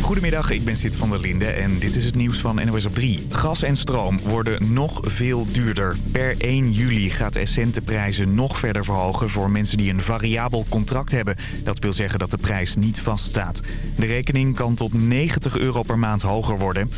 Goedemiddag, ik ben Sid van der Linde en dit is het nieuws van NOS op 3. Gas en stroom worden nog veel duurder. Per 1 juli gaat Essent de prijzen nog verder verhogen voor mensen die een variabel contract hebben. Dat wil zeggen dat de prijs niet vaststaat. De rekening kan tot 90 euro per maand hoger worden.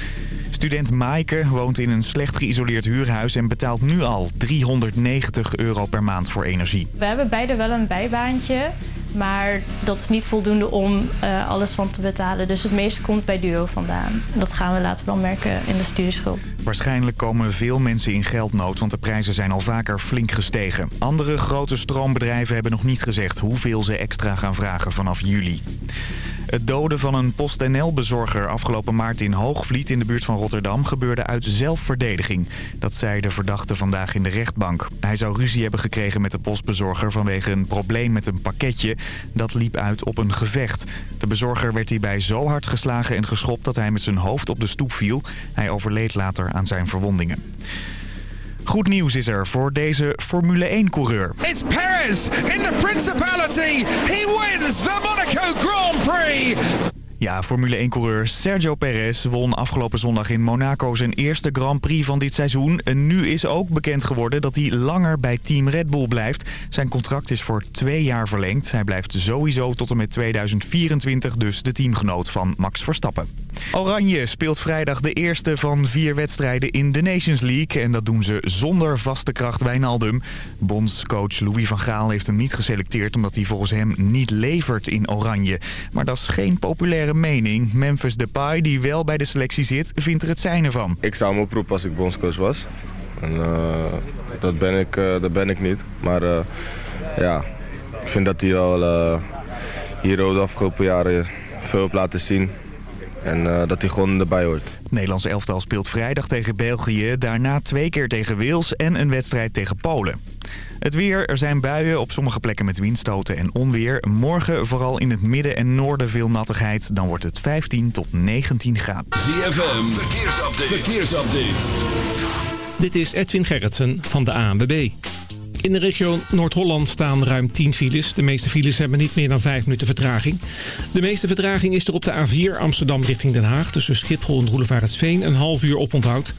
Student Maaike woont in een slecht geïsoleerd huurhuis en betaalt nu al 390 euro per maand voor energie. We hebben beide wel een bijbaantje. Maar dat is niet voldoende om uh, alles van te betalen. Dus het meeste komt bij Duo vandaan. Dat gaan we later wel merken in de studieschuld. Waarschijnlijk komen veel mensen in geldnood, want de prijzen zijn al vaker flink gestegen. Andere grote stroombedrijven hebben nog niet gezegd hoeveel ze extra gaan vragen vanaf juli. Het doden van een PostNL-bezorger afgelopen maart in Hoogvliet in de buurt van Rotterdam gebeurde uit zelfverdediging. Dat zei de verdachte vandaag in de rechtbank. Hij zou ruzie hebben gekregen met de postbezorger vanwege een probleem met een pakketje. Dat liep uit op een gevecht. De bezorger werd hierbij zo hard geslagen en geschopt dat hij met zijn hoofd op de stoep viel. Hij overleed later aan zijn verwondingen. Goed nieuws is er voor deze Formule 1-coureur. It's Perez in the Principality. He wins the Monaco Grand Prix. Ja, Formule 1-coureur Sergio Perez won afgelopen zondag in Monaco zijn eerste Grand Prix van dit seizoen. En nu is ook bekend geworden dat hij langer bij Team Red Bull blijft. Zijn contract is voor twee jaar verlengd. Hij blijft sowieso tot en met 2024 dus de teamgenoot van Max Verstappen. Oranje speelt vrijdag de eerste van vier wedstrijden in de Nations League. En dat doen ze zonder vaste kracht Wijnaldum. Bondscoach Louis van Gaal heeft hem niet geselecteerd... omdat hij volgens hem niet levert in Oranje. Maar dat is geen populaire mening. Memphis Depay, die wel bij de selectie zit, vindt er het zijne van. Ik zou hem oproepen als ik bondscoach was. En, uh, dat, ben ik, uh, dat ben ik niet. Maar uh, ja, ik vind dat hij al hier de afgelopen jaren veel heeft laten zien. En uh, dat hij gewoon erbij hoort. Het Nederlandse elftal speelt vrijdag tegen België. Daarna twee keer tegen Wales en een wedstrijd tegen Polen. Het weer, er zijn buien op sommige plekken met windstoten en onweer. Morgen vooral in het midden en noorden veel nattigheid. Dan wordt het 15 tot 19 graden. ZFM, verkeersupdate. verkeersupdate. Dit is Edwin Gerritsen van de ANWB. In de regio Noord-Holland staan ruim 10 files. De meeste files hebben niet meer dan 5 minuten vertraging. De meeste vertraging is er op de A4 Amsterdam richting Den Haag... tussen Schiphol en Roelevaretsveen een half uur oponthoud.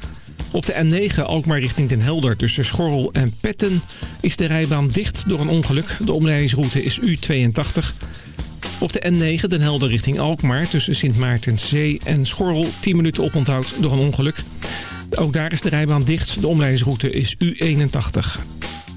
Op de N9 Alkmaar richting Den Helder tussen Schorrel en Petten... is de rijbaan dicht door een ongeluk. De omleidingsroute is U82. Op de N9 Den Helder richting Alkmaar tussen Sint Maartenzee en Schorrel... 10 minuten oponthoud door een ongeluk. Ook daar is de rijbaan dicht. De omleidingsroute is U81.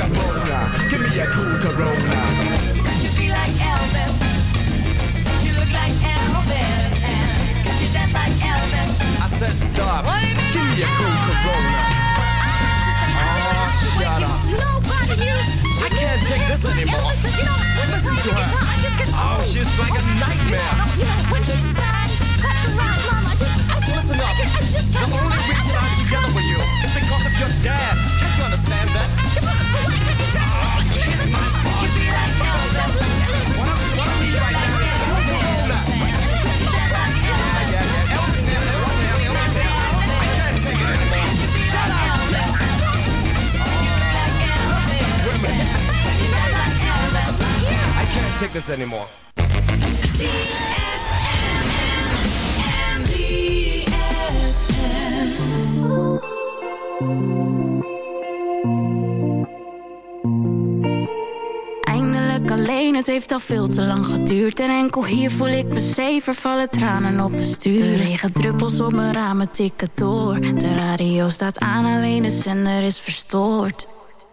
Corona, give me a cool Corona. Could you be like Elvis? You look like Elvis? And could you dance like Elvis? I said stop, give me a like cool Corona. Oh, shut up. You. I can't take this anymore. Listen, you know, Listen to her. Oh, she's like a nightmare. You know, when he's sad, around, mom. I just, Listen up. The only reason I'm together with you is because of your dad. Can't you understand that? Eindelijk alleen, het heeft al veel te lang geduurd. En enkel hier voel ik me zever, vallen tranen op mijn stuur. De regendruppels op mijn ramen tikken door. De radio staat aan, alleen de zender is verstoord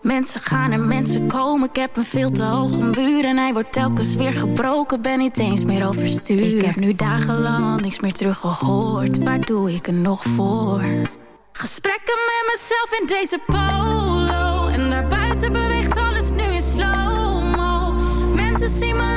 Mensen gaan en mensen komen, ik heb een veel te hoge muur En hij wordt telkens weer gebroken, ben niet eens meer overstuur. Ik heb nu dagenlang al niks meer teruggehoord. Waar doe ik er nog voor? Gesprekken met mezelf in deze polo. En daarbuiten beweegt alles nu in slow-mo. Mensen zien me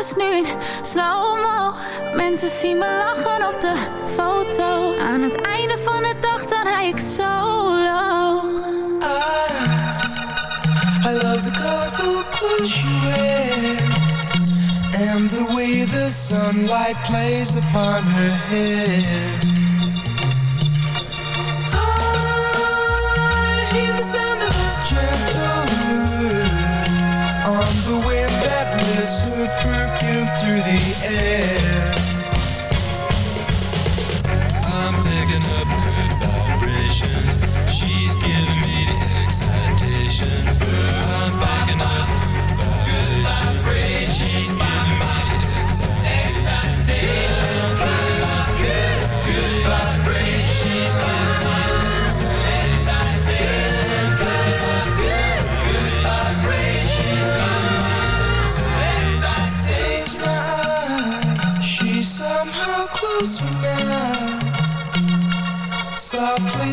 alles nu in slow-mo. Mensen zien me lachen op de foto. Aan het einde van de dag dan rij ik solo. I love the colorful clothes she wears And the way the sunlight plays upon her hair. I hear the sound of a gentle wind On the wind that lifts her perfume through the air. I'm picking up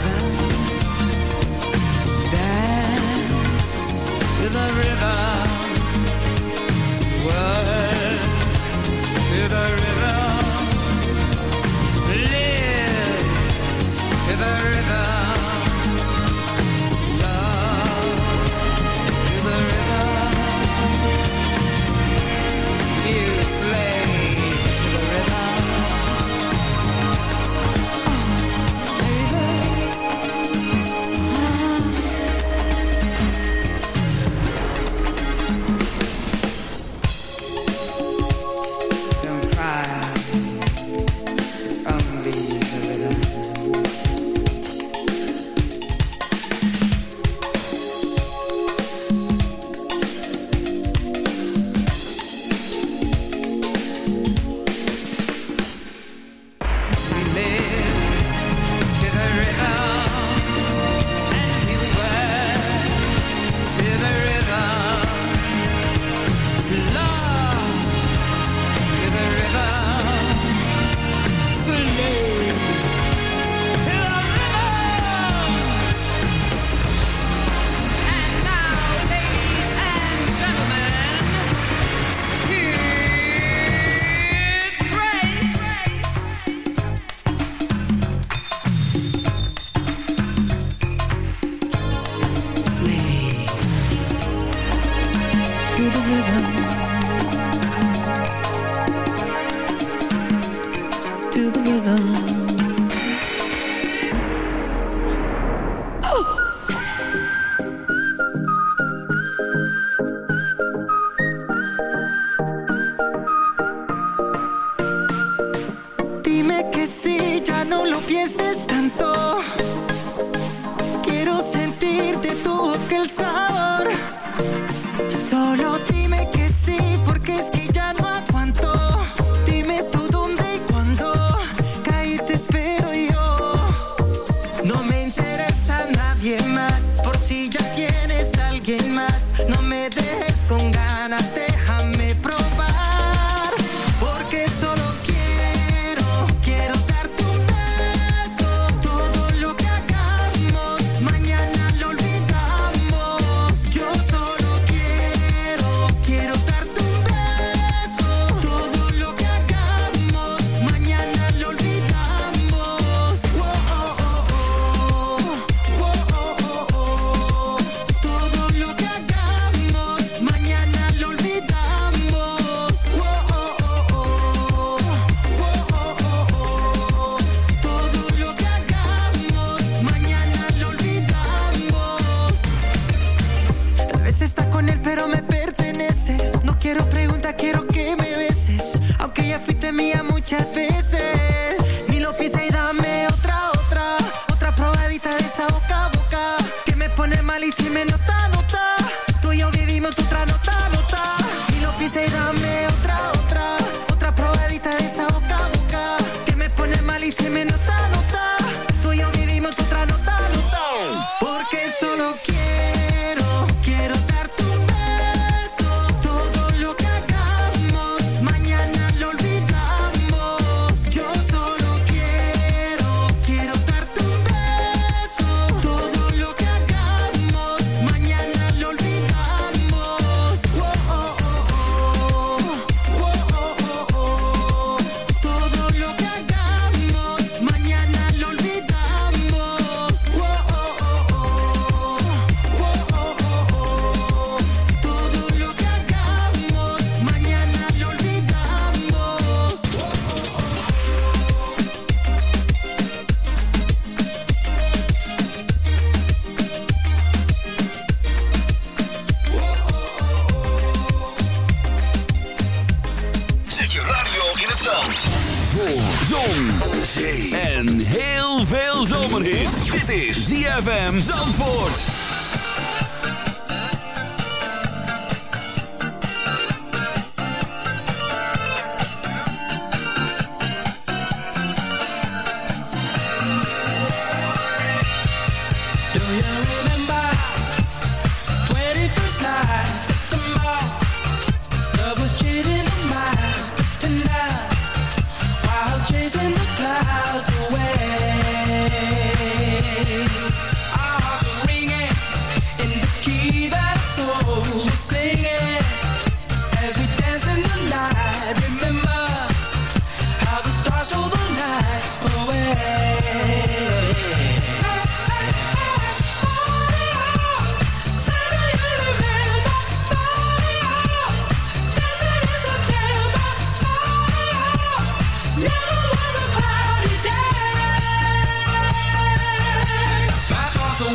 The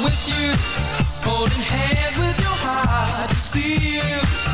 with you, holding hands with your heart to see you.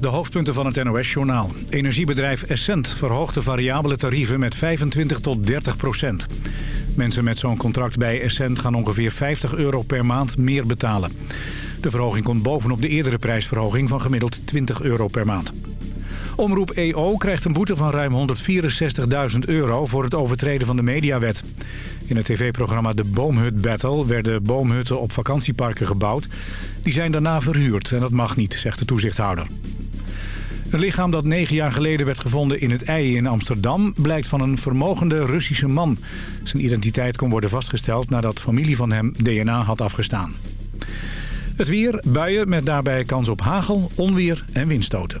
De hoofdpunten van het NOS-journaal. Energiebedrijf Essent verhoogt de variabele tarieven met 25 tot 30 procent. Mensen met zo'n contract bij Essent gaan ongeveer 50 euro per maand meer betalen. De verhoging komt bovenop de eerdere prijsverhoging van gemiddeld 20 euro per maand. Omroep EO krijgt een boete van ruim 164.000 euro voor het overtreden van de mediawet. In het tv-programma De Boomhut Battle werden boomhutten op vakantieparken gebouwd. Die zijn daarna verhuurd en dat mag niet, zegt de toezichthouder. Een lichaam dat negen jaar geleden werd gevonden in het IJ in Amsterdam... blijkt van een vermogende Russische man. Zijn identiteit kon worden vastgesteld nadat familie van hem DNA had afgestaan. Het weer, buien met daarbij kans op hagel, onweer en windstoten.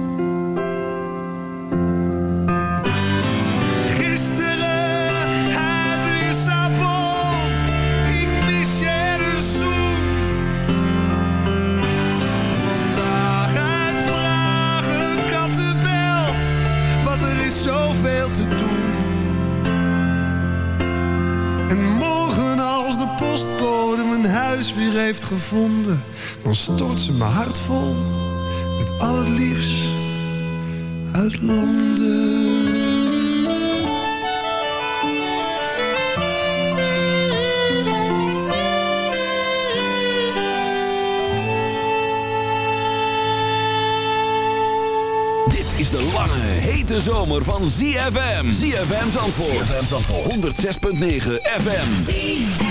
Heeft gevonden, dan stort ze mijn hart vol met al het liefst uit Londen. Dit is de lange, hete zomer van ZFM. ZFM Zandvoort. ZFM Zandvoort. 106.9 FM.